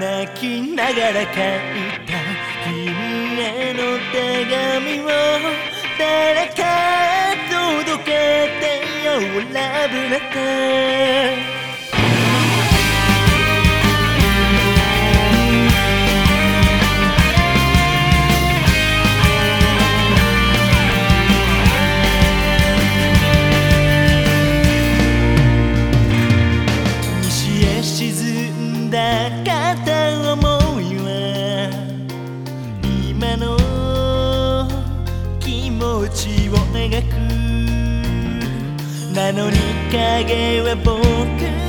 泣きながら書いた君への手紙を誰か届けてよ。ラブレター。だかった思いは今の気持ちを描くなのに影は僕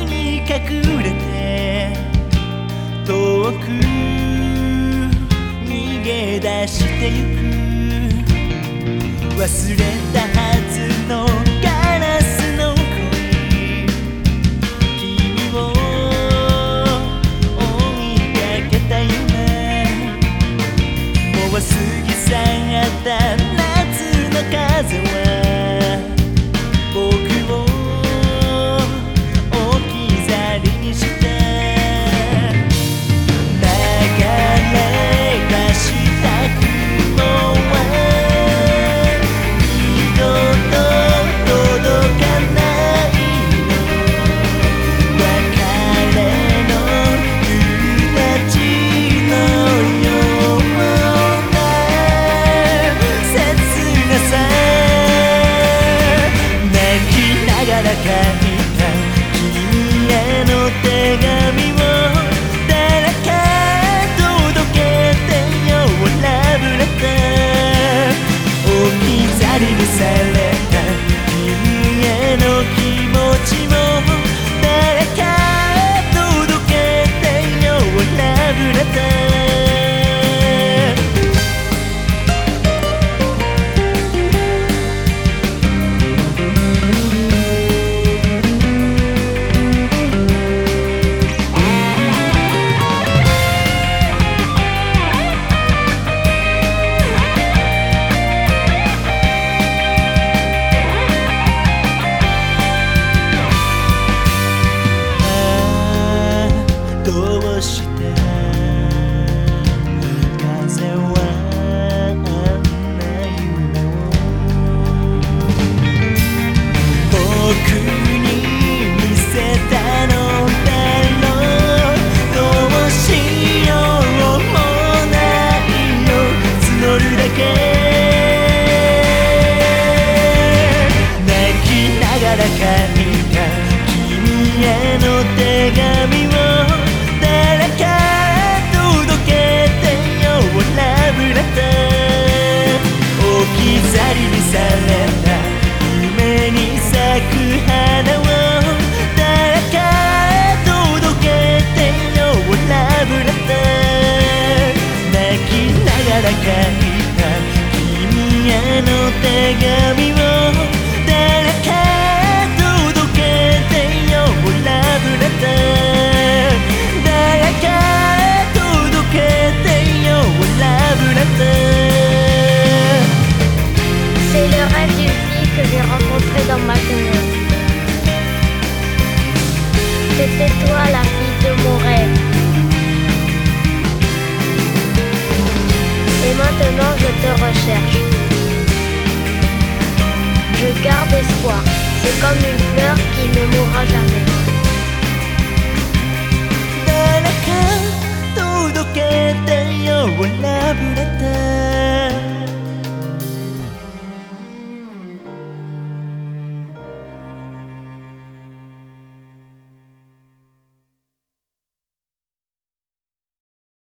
に隠れて遠く逃げ出してゆく忘れたはずの Cause there were C'est le rêve du fils que j'ai rencontré dans ma communauté. C'était toi la vie. d'espoir. C'est comme une fleur qui ne mourra jamais. Dans la carte, tout au quai, derrière, au labo, la terre.